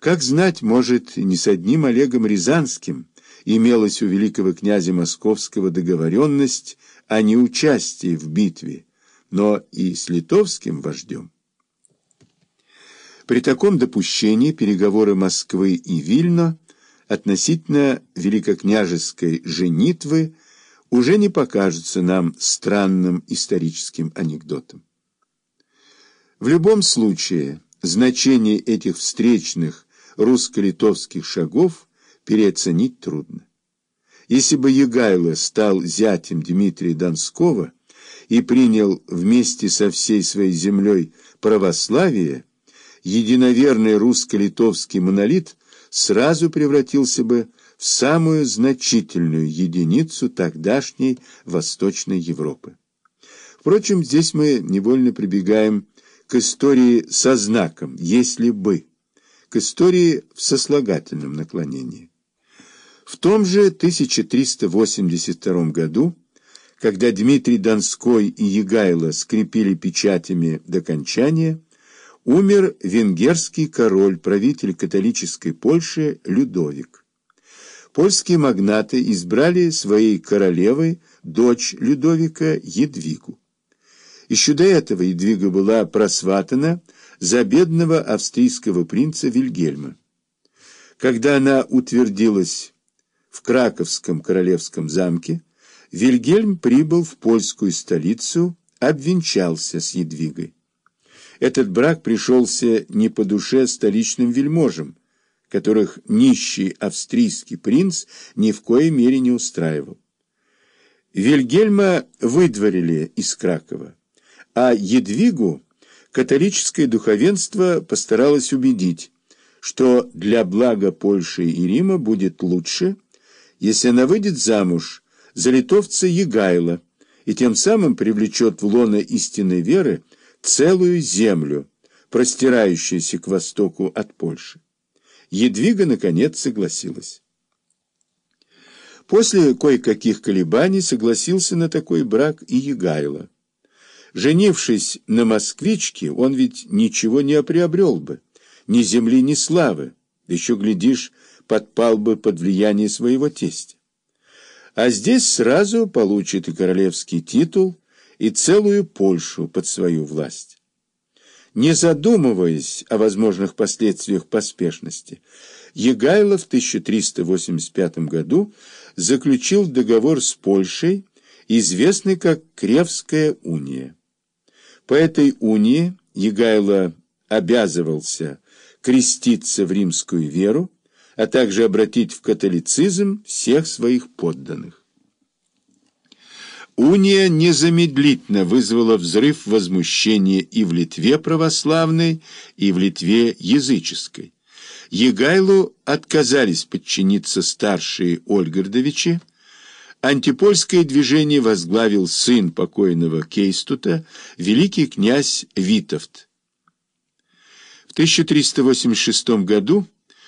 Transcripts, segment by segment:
Как знать, может, не с одним Олегом Рязанским имелась у великого князя Московского договоренность о неучастии в битве, но и с литовским вождем. При таком допущении переговоры Москвы и Вильно относительно великокняжеской женитвы уже не покажутся нам странным историческим анекдотом. В любом случае, значение этих встречных русско-литовских шагов переоценить трудно. Если бы Егайло стал зятем Дмитрия Донского и принял вместе со всей своей землей православие, единоверный русско-литовский монолит сразу превратился бы в самую значительную единицу тогдашней Восточной Европы. Впрочем, здесь мы невольно прибегаем к истории со знаком «если бы», к истории в сослагательном наклонении. В том же 1382 году, когда Дмитрий Донской и Егайло скрепили печатями до кончания, умер венгерский король, правитель католической Польши Людовик. Польские магнаты избрали своей королевой дочь Людовика Едвигу. Еще до этого Едвига была просватана за бедного австрийского принца Вильгельма. Когда она утвердилась в Краковском королевском замке, Вильгельм прибыл в польскую столицу, обвенчался с Едвигой. Этот брак пришелся не по душе столичным вельможам, которых нищий австрийский принц ни в коей мере не устраивал. Вильгельма выдворили из Кракова а Едвигу католическое духовенство постаралось убедить, что для блага Польши и Рима будет лучше, если она выйдет замуж за литовца Егайла и тем самым привлечет в лоно истинной веры целую землю, простирающуюся к востоку от Польши. Едвига, наконец, согласилась. После кое-каких колебаний согласился на такой брак и Егайло. Женившись на москвичке, он ведь ничего не приобрел бы, ни земли, ни славы, еще, глядишь, подпал бы под влияние своего тестя. А здесь сразу получит и королевский титул, и целую Польшу под свою власть. Не задумываясь о возможных последствиях поспешности, Егайло в 1385 году заключил договор с Польшей, известный как Кревская уния. По этой унии Егайло обязывался креститься в римскую веру, а также обратить в католицизм всех своих подданных. Уния незамедлительно вызвала взрыв возмущения и в Литве православной, и в Литве языческой. Егайлу отказались подчиниться старшие Ольгардовичи, Антипольское движение возглавил сын покойного Кейстута, великий князь Витовт. В 1386 году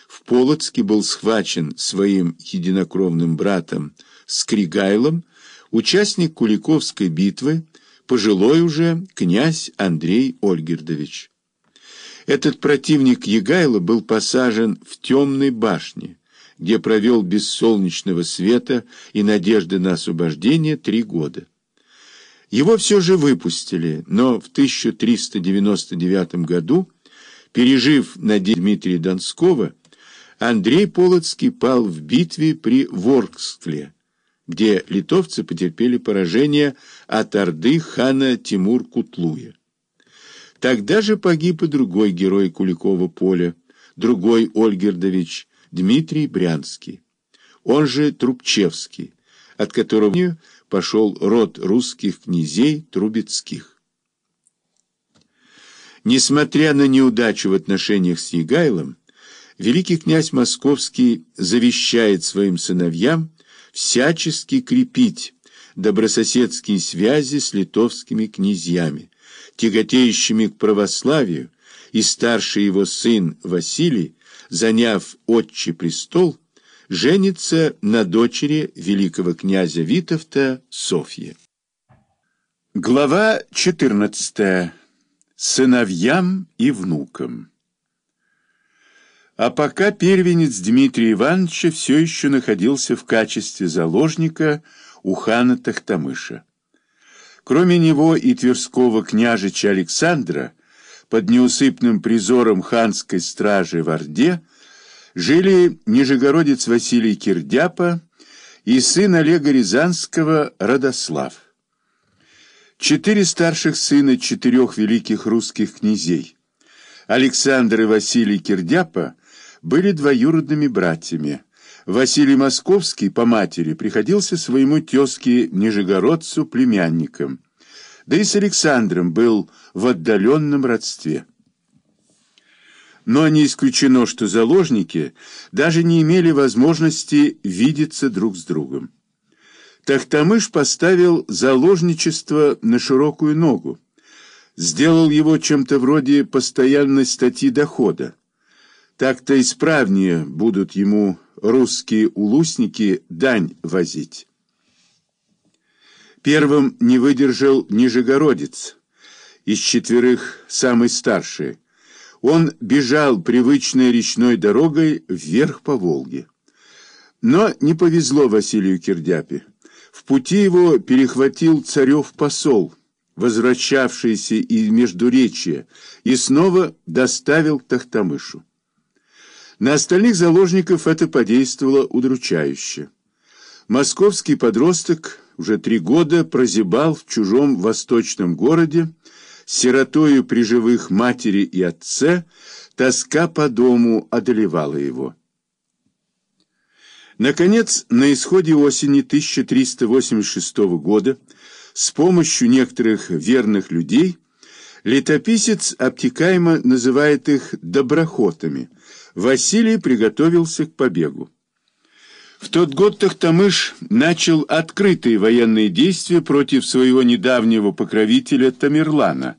в Полоцке был схвачен своим единокровным братом Скригайлом участник Куликовской битвы, пожилой уже князь Андрей Ольгердович. Этот противник Егайла был посажен в темной башне, где провел без солнечного света и надежды на освобождение три года. Его все же выпустили, но в 1399 году, пережив надежду Дмитрия Донского, Андрей Полоцкий пал в битве при Воркскле, где литовцы потерпели поражение от орды хана Тимур-Кутлуя. Тогда же погиб и другой герой Куликова поля, другой Ольгердович Дмитрий Брянский, он же Трубчевский, от которого пошел род русских князей Трубецких. Несмотря на неудачу в отношениях с Егайлом, великий князь Московский завещает своим сыновьям всячески крепить добрососедские связи с литовскими князьями, тяготеющими к православию, и старший его сын Василий заняв отчий престол, женится на дочери великого князя Витовта Софье. Глава 14. Сыновьям и внукам. А пока первенец Дмитрия Ивановича все еще находился в качестве заложника у хана Тахтамыша. Кроме него и Тверского княжича Александра, под неусыпным призором ханской стражи в Орде, жили нижегородец Василий Кирдяпа и сын Олега Рязанского Родослав. Четыре старших сына четырех великих русских князей, Александр и Василий Кирдяпа, были двоюродными братьями. Василий Московский по матери приходился своему тезке Нижегородцу племянником, да и с Александром был в отдаленном родстве. Но не исключено, что заложники даже не имели возможности видеться друг с другом. Тахтамыш поставил заложничество на широкую ногу, сделал его чем-то вроде постоянной статьи дохода. Так-то исправнее будут ему русские улусники дань возить. Первым не выдержал Нижегородец, из четверых самый старший. Он бежал привычной речной дорогой вверх по Волге. Но не повезло Василию Кирдяпе. В пути его перехватил царев посол, возвращавшийся из Междуречья, и снова доставил к Тахтамышу. На остальных заложников это подействовало удручающе. Московский подросток уже три года прозябал в чужом восточном городе, сиротою при живых матери и отце, тоска по дому одолевала его. Наконец, на исходе осени 1386 года, с помощью некоторых верных людей, летописец обтекаемо называет их «доброхотами», Василий приготовился к побегу. В тот год Тахтамыш начал открытые военные действия против своего недавнего покровителя Тамерлана.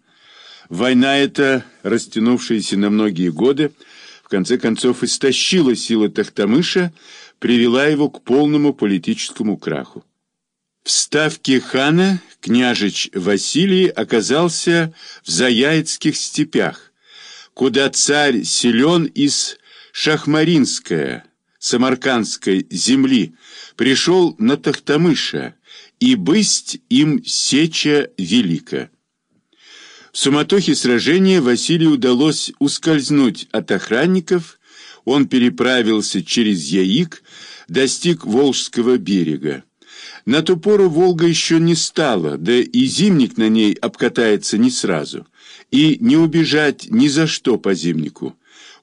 Война эта, растянувшаяся на многие годы, в конце концов истощила силы Тахтамыша, привела его к полному политическому краху. В ставке хана княжич Василий оказался в Заяицких степях, куда царь силен из Шахмаринская, Самаркандской земли, пришел на Тахтамыша, и бысть им сеча велика. В суматохе сражения Василию удалось ускользнуть от охранников, он переправился через Яик, достиг Волжского берега. На ту пору Волга еще не стала, да и зимник на ней обкатается не сразу, и не убежать ни за что по зимнику.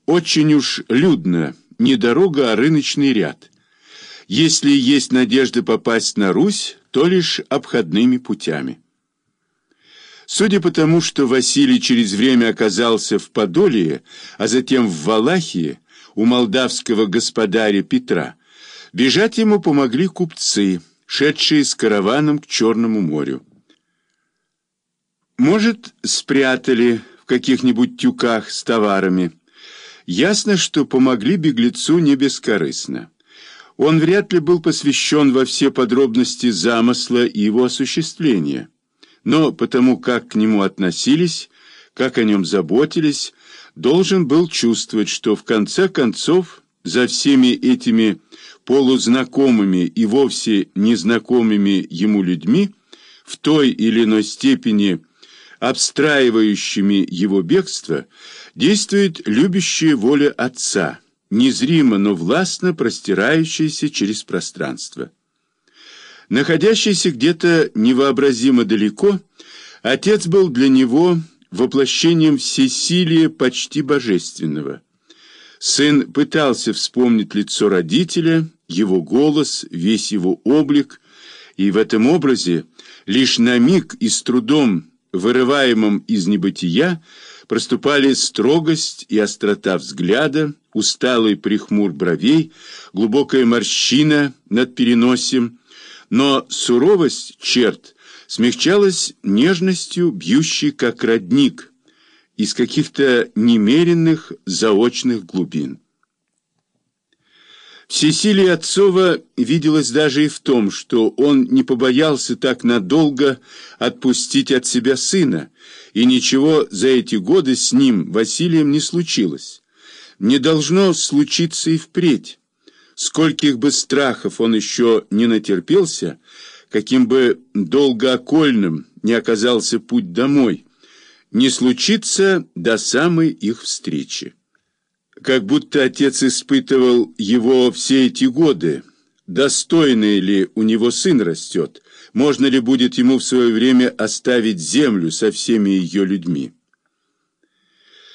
Очень уж людно, не дорога, а рыночный ряд. Если есть надежда попасть на Русь, то лишь обходными путями. Судя по тому, что Василий через время оказался в Подолье, а затем в Валахии, у молдавского господаря Петра, бежать ему помогли купцы, шедшие с караваном к Черному морю. Может, спрятали в каких-нибудь тюках с товарами, Ясно, что помогли беглецу не бескорыстно. Он вряд ли был посвящен во все подробности замысла и его осуществления, но потому как к нему относились, как о нем заботились, должен был чувствовать, что в конце концов за всеми этими полузнакомыми и вовсе незнакомыми ему людьми в той или иной степени обстраивающими его бегство, действует любящая воля Отца, незримо, но властно простирающаяся через пространство. Находящийся где-то невообразимо далеко, Отец был для него воплощением всесилия почти божественного. Сын пытался вспомнить лицо родителя, его голос, весь его облик, и в этом образе лишь на миг и с трудом вырываемом из небытия, проступали строгость и острота взгляда, усталый прихмур бровей, глубокая морщина над переносием, но суровость черт смягчалась нежностью, бьющей как родник, из каких-то немеренных заочных глубин. Всесилие Отцова виделось даже и в том, что он не побоялся так надолго отпустить от себя сына, и ничего за эти годы с ним, Василием, не случилось. не должно случиться и впредь. Скольких бы страхов он еще не натерпелся, каким бы долгоокольным не оказался путь домой, не случится до самой их встречи. Как будто отец испытывал его все эти годы, достойный ли у него сын растет, можно ли будет ему в свое время оставить землю со всеми ее людьми.